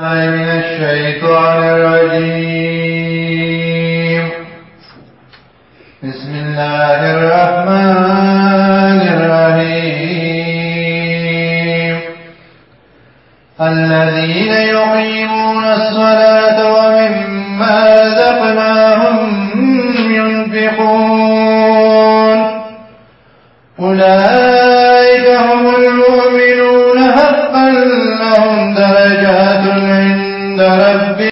من الشيطان الرجيم. بسم الله الرحمن الرحيم. الذين يقيمون الصلاة ومما رزقناهم ينفقون. أولئك عند ربك